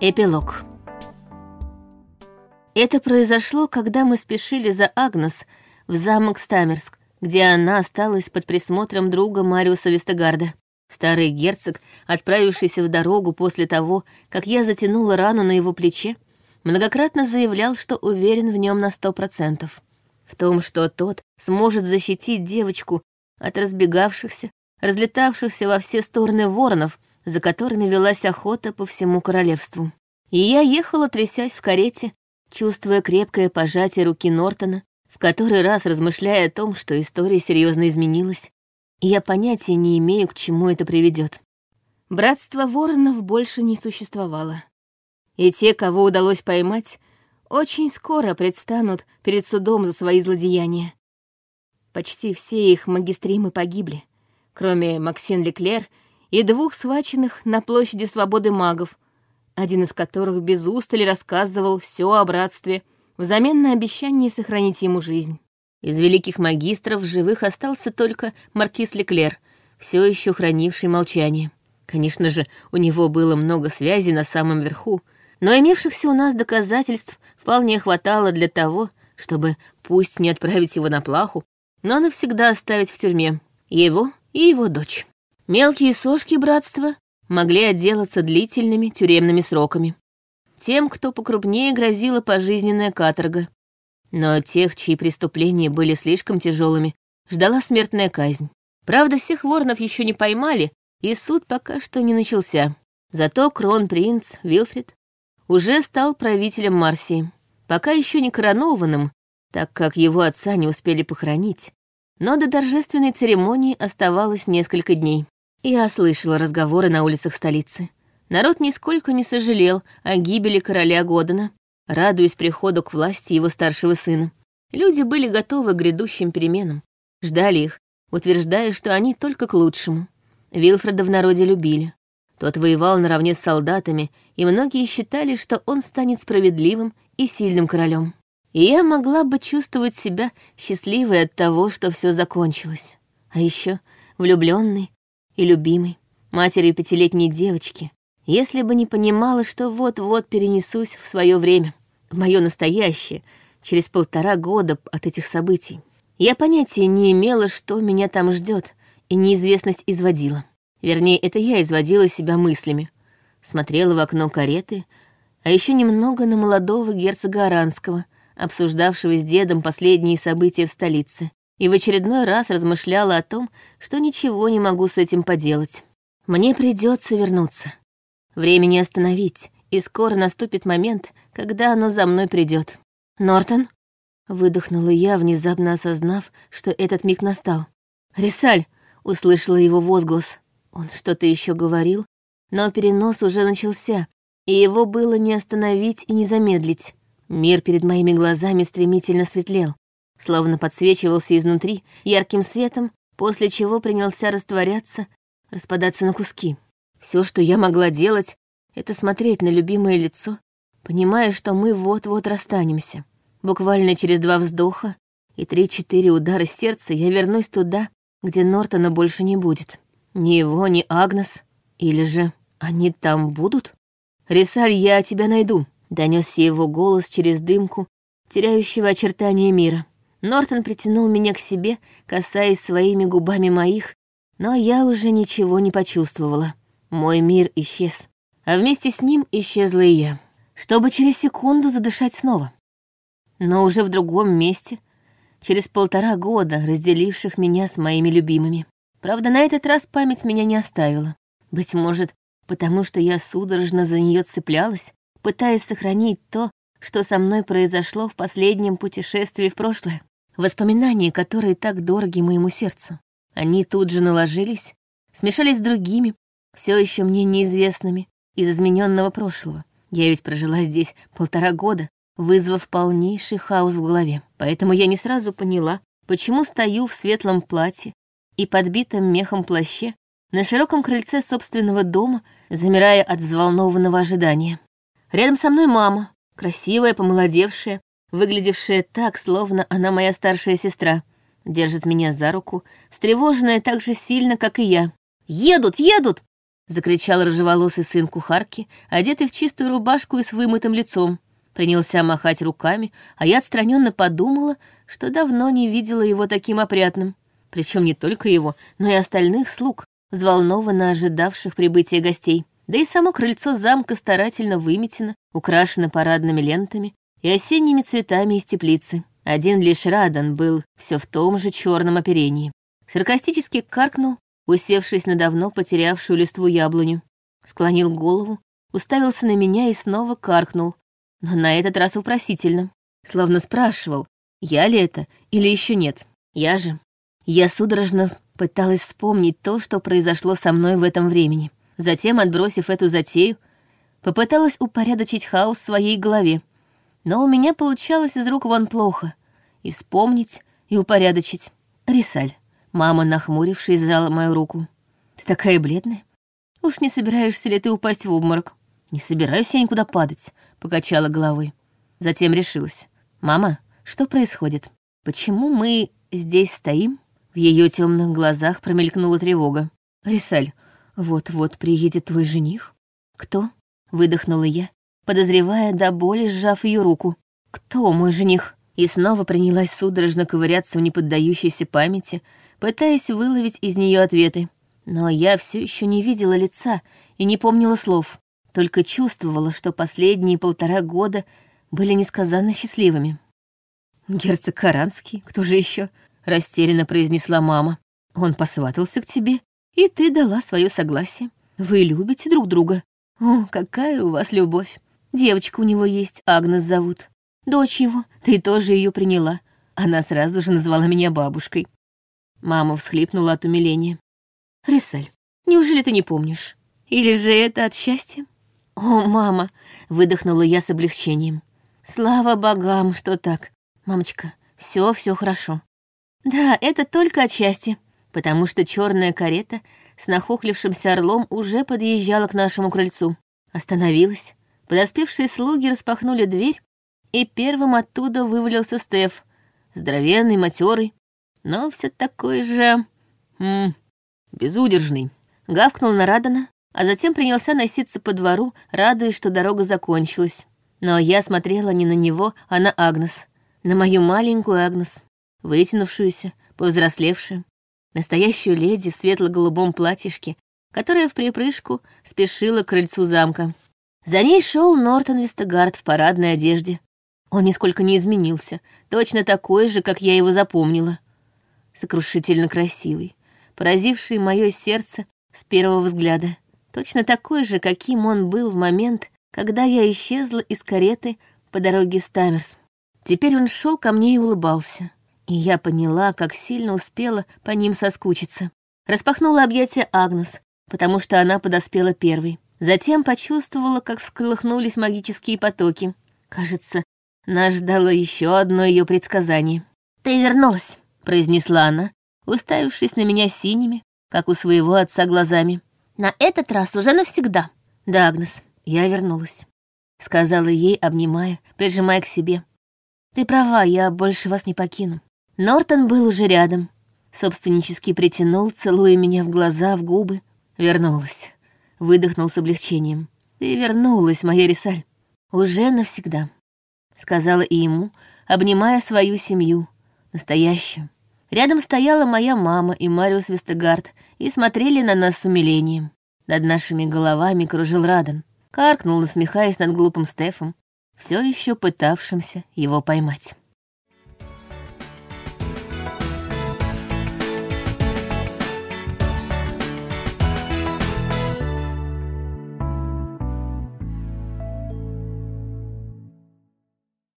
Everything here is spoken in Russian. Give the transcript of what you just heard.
Эпилог. Это произошло, когда мы спешили за Агнес в замок Стамерск, где она осталась под присмотром друга Мариуса Вестегарда. Старый герцог, отправившийся в дорогу после того, как я затянула рану на его плече, многократно заявлял, что уверен в нем на сто процентов. В том, что тот сможет защитить девочку от разбегавшихся, разлетавшихся во все стороны воронов, за которыми велась охота по всему королевству. И я ехала, трясясь в карете, чувствуя крепкое пожатие руки Нортона, в который раз размышляя о том, что история серьезно изменилась, и я понятия не имею, к чему это приведет. Братство воронов больше не существовало. И те, кого удалось поймать, очень скоро предстанут перед судом за свои злодеяния. Почти все их магистримы погибли, кроме Максин Леклер и двух схваченных на площади свободы магов, один из которых без устали рассказывал все о братстве взамен на обещание сохранить ему жизнь. Из великих магистров живых остался только маркиз Леклер, все еще хранивший молчание. Конечно же, у него было много связей на самом верху, но имевшихся у нас доказательств вполне хватало для того, чтобы пусть не отправить его на плаху, но навсегда оставить в тюрьме его и его дочь. Мелкие сошки братства могли отделаться длительными тюремными сроками. Тем, кто покрупнее, грозила пожизненная каторга. Но тех, чьи преступления были слишком тяжелыми, ждала смертная казнь. Правда, всех воронов еще не поймали, и суд пока что не начался. Зато кронпринц Вилфрид уже стал правителем Марсии. Пока еще не коронованным, так как его отца не успели похоронить, но до торжественной церемонии оставалось несколько дней. Я слышала разговоры на улицах столицы. Народ нисколько не сожалел о гибели короля Годена, радуясь приходу к власти его старшего сына. Люди были готовы к грядущим переменам, ждали их, утверждая, что они только к лучшему. Вилфреда в народе любили. Тот воевал наравне с солдатами, и многие считали, что он станет справедливым и сильным королем. И я могла бы чувствовать себя счастливой от того, что все закончилось. А еще влюбленной и любимой, матерью пятилетней девочки, если бы не понимала, что вот-вот перенесусь в свое время, в мое настоящее, через полтора года от этих событий. Я понятия не имела, что меня там ждет, и неизвестность изводила. Вернее, это я изводила себя мыслями. Смотрела в окно кареты, а еще немного на молодого герцога Аранского, обсуждавшего с дедом последние события в столице, и в очередной раз размышляла о том, что ничего не могу с этим поделать. Мне придется вернуться. Время не остановить, и скоро наступит момент, когда оно за мной придет. Нортон? Выдохнула я, внезапно осознав, что этот миг настал. «Рисаль!» — услышала его возглас. Он что-то еще говорил, но перенос уже начался, и его было не остановить и не замедлить. Мир перед моими глазами стремительно светлел, словно подсвечивался изнутри ярким светом, после чего принялся растворяться, распадаться на куски. Все, что я могла делать, это смотреть на любимое лицо, понимая, что мы вот-вот расстанемся. Буквально через два вздоха и три-четыре удара сердца я вернусь туда, где Нортона больше не будет. Ни его, ни Агнес. Или же они там будут? «Рисаль, я тебя найду», — донесся его голос через дымку, теряющего очертания мира. Нортон притянул меня к себе, касаясь своими губами моих, но я уже ничего не почувствовала. Мой мир исчез, а вместе с ним исчезла и я, чтобы через секунду задышать снова. Но уже в другом месте, через полтора года, разделивших меня с моими любимыми. Правда, на этот раз память меня не оставила. Быть может, потому что я судорожно за нее цеплялась, пытаясь сохранить то, что со мной произошло в последнем путешествии в прошлое. Воспоминания, которые так дороги моему сердцу. Они тут же наложились, смешались с другими, все еще мне неизвестными, из измененного прошлого. Я ведь прожила здесь полтора года, вызвав полнейший хаос в голове. Поэтому я не сразу поняла, почему стою в светлом платье, и подбитом мехом плаще на широком крыльце собственного дома, замирая от взволнованного ожидания. Рядом со мной мама, красивая, помолодевшая, выглядевшая так, словно она моя старшая сестра, держит меня за руку, встревоженная так же сильно, как и я. «Едут, едут!» Закричал рыжеволосый сын кухарки, одетый в чистую рубашку и с вымытым лицом. Принялся махать руками, а я отстраненно подумала, что давно не видела его таким опрятным. Причем не только его, но и остальных слуг, взволнованно ожидавших прибытия гостей. Да и само крыльцо замка старательно выметено, украшено парадными лентами и осенними цветами из теплицы. Один лишь Радан был все в том же черном оперении. Саркастически каркнул, усевшись на давно потерявшую листву яблоню. Склонил голову, уставился на меня и снова каркнул, но на этот раз вопросительно, словно спрашивал, я ли это или еще нет. Я же. Я судорожно пыталась вспомнить то, что произошло со мной в этом времени. Затем, отбросив эту затею, попыталась упорядочить хаос в своей голове. Но у меня получалось из рук вон плохо. И вспомнить, и упорядочить. Рисаль. Мама, нахмурившись, сжала мою руку. «Ты такая бледная. Уж не собираешься ли ты упасть в обморок?» «Не собираюсь я никуда падать», — покачала головой. Затем решилась. «Мама, что происходит? Почему мы здесь стоим?» В ее темных глазах промелькнула тревога. «Рисаль, вот-вот приедет твой жених?» «Кто?» — выдохнула я, подозревая до боли, сжав ее руку. «Кто мой жених?» И снова принялась судорожно ковыряться в неподдающейся памяти, пытаясь выловить из нее ответы. Но я все еще не видела лица и не помнила слов, только чувствовала, что последние полтора года были несказанно счастливыми. «Герцог Каранский, кто же еще? растерянно произнесла мама. «Он посватался к тебе, и ты дала свое согласие. Вы любите друг друга. О, какая у вас любовь. Девочка у него есть, Агнес зовут. Дочь его, ты тоже ее приняла. Она сразу же назвала меня бабушкой. Мама всхлипнула от умиления. «Рисаль, неужели ты не помнишь? Или же это от счастья?» «О, мама!» — выдохнула я с облегчением. «Слава богам, что так. Мамочка, все, все хорошо. Да, это только от счастья, потому что черная карета с нахохлившимся орлом уже подъезжала к нашему крыльцу. Остановилась. Подоспевшие слуги распахнули дверь, и первым оттуда вывалился Стеф, здоровенный, матерый, но все такой же... М -м, безудержный. Гавкнул на Радана, а затем принялся носиться по двору, радуясь, что дорога закончилась. Но я смотрела не на него, а на Агнес. На мою маленькую Агнес, вытянувшуюся, повзрослевшую, настоящую леди в светло-голубом платьишке, которая в припрыжку спешила к крыльцу замка. За ней шел Нортон Вестегард в парадной одежде. Он нисколько не изменился, точно такой же, как я его запомнила сокрушительно красивый, поразивший мое сердце с первого взгляда, точно такой же, каким он был в момент, когда я исчезла из кареты по дороге в Стамерс. Теперь он шел ко мне и улыбался, и я поняла, как сильно успела по ним соскучиться. Распахнула объятия Агнес, потому что она подоспела первой. Затем почувствовала, как всколыхнулись магические потоки. Кажется, нас ждало еще одно ее предсказание. «Ты вернулась!» произнесла она, уставившись на меня синими, как у своего отца глазами. «На этот раз уже навсегда». «Да, Агнес, я вернулась», — сказала ей, обнимая, прижимая к себе. «Ты права, я больше вас не покину». Нортон был уже рядом. Собственнически притянул, целуя меня в глаза, в губы. Вернулась. Выдохнул с облегчением. «Ты вернулась, моя Рисаль. Уже навсегда», — сказала и ему, обнимая свою семью, настоящую, Рядом стояла моя мама и Мариус Вестегард и смотрели на нас с умилением. Над нашими головами кружил Радан, каркнул, насмехаясь над глупым Стефом, все еще пытавшимся его поймать.